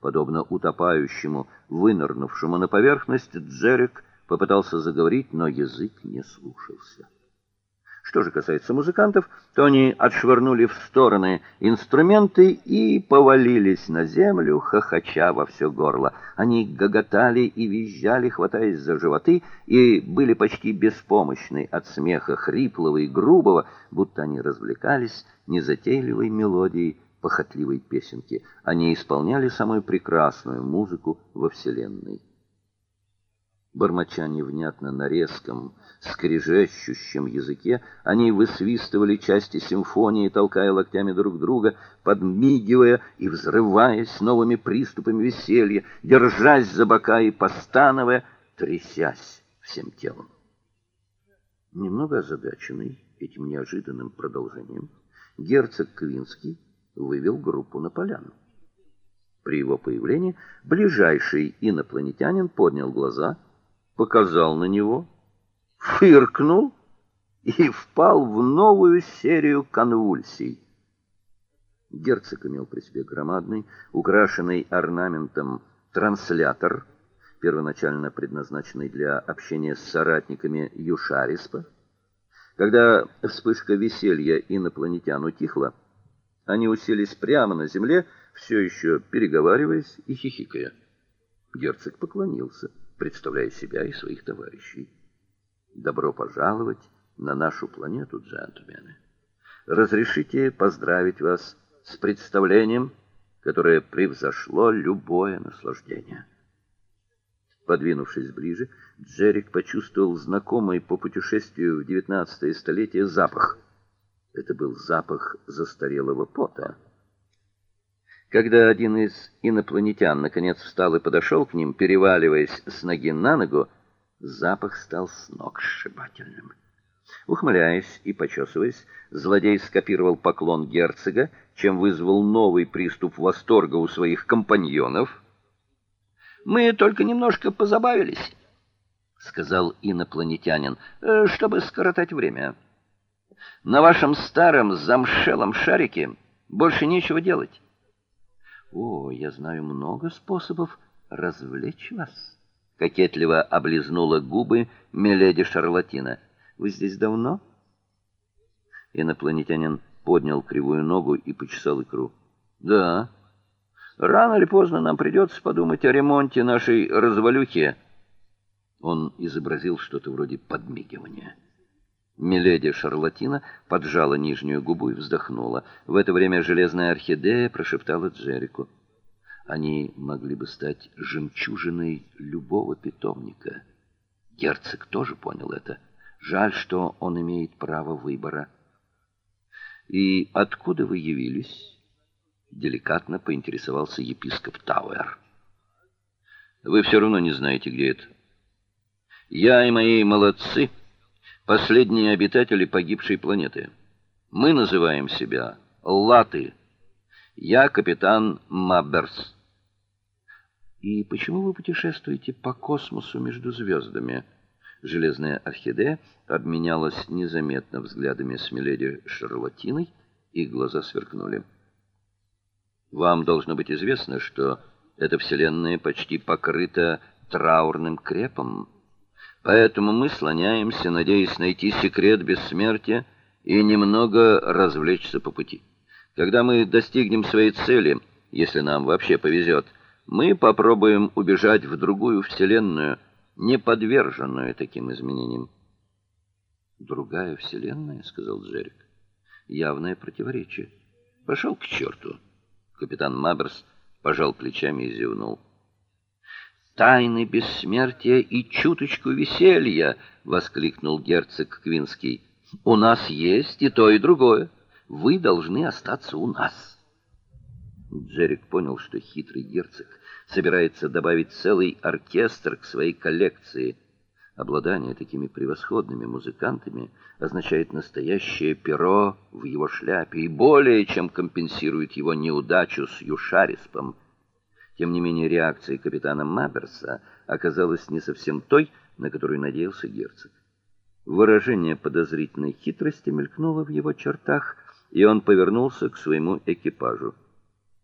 Подобно утопающему, вынырнувшему на поверхность, Джерик попытался заговорить, но язык не слушался. Что же касается музыкантов, то они отшвырнули в стороны инструменты и повалились на землю, хохоча во все горло. Они гоготали и визжали, хватаясь за животы, и были почти беспомощны от смеха хриплого и грубого, будто они развлекались незатейливой мелодией похотливой песенки. Они исполняли самую прекрасную музыку во вселенной бормоча невнятно на резком, скрежещущем языке, они высвистывали части симфонии, толкая локтями друг друга, подмигивая и взрываясь новыми приступами веселья, держась за бока и постановая, трясясь всем телом. Немного озадаченный этим неожиданным продолжением, герцог Квинский вывел группу на поляну. При его появлении ближайший инопланетянин поднял глаза — показал на него, фыркнул и впал в новую серию конвульсий. Герцог имел при себе громадный, украшенный орнаментом транслятор, первоначально предназначенный для общения с соратниками Юшариспа. Когда вспышка веселья инопланетян утихла, они уселись прямо на земле, все еще переговариваясь и хихикая. Герцог поклонился представляя себя и своих товарищей. Добро пожаловать на нашу планету, джентльмены. Разрешите поздравить вас с представлением, которое превзошло любое наслаждение. Подвинувшись ближе, Джерик почувствовал знакомый по путешествию в девятнадцатое столетие запах. Это был запах застарелого пота. Когда один из инопланетян наконец встал и подошел к ним, переваливаясь с ноги на ногу, запах стал сногсшибательным. Ухмыляясь и почесываясь, злодей скопировал поклон герцога, чем вызвал новый приступ восторга у своих компаньонов. Мы только немножко позабавились, сказал инопланетянин, «э, чтобы скоротать время. На вашем старом замшелом шарике больше нечего делать. О, я знаю много способов развлечь вас. Кокетливо облизнула губы миледи Шарлатина. Вы здесь давно? Инопланетянин поднял кривую ногу и почесал икру. Да. Рано или поздно нам придется подумать о ремонте нашей развалюхи. Он изобразил что-то вроде подмигивания. Миледи Шарлатина поджала нижнюю губу и вздохнула. В это время железная орхидея прошептала Джерику: "Они могли бы стать жемчужиной любого питомника". Герцог тоже понял это. Жаль, что он имеет право выбора. "И откуда вы явились?" деликатно поинтересовался епископ Тауэр. "Вы все равно не знаете, где это. Я и мои молодцы последние обитатели погибшей планеты. Мы называем себя Латы. Я капитан Мабберс. И почему вы путешествуете по космосу между звездами? Железная орхидея обменялась незаметно взглядами с миледи Шарлатиной, и глаза сверкнули. Вам должно быть известно, что эта вселенная почти покрыта траурным крепом. Поэтому мы слоняемся, надеясь найти секрет бессмертия и немного развлечься по пути. Когда мы достигнем своей цели, если нам вообще повезет, мы попробуем убежать в другую вселенную, не подверженную таким изменениям. Другая вселенная, сказал Джерик. Явное противоречие. Пошел к черту. Капитан Маберс пожал плечами и зевнул тайны бессмертия и чуточку веселья, воскликнул герцог Квинский. У нас есть и то, и другое. Вы должны остаться у нас. Джерик понял, что хитрый герцог собирается добавить целый оркестр к своей коллекции. Обладание такими превосходными музыкантами означает настоящее перо в его шляпе и более чем компенсирует его неудачу с Юшариспом. Тем не менее, реакция капитана Маберса оказалась не совсем той, на которую надеялся герцог. Выражение подозрительной хитрости мелькнуло в его чертах, и он повернулся к своему экипажу.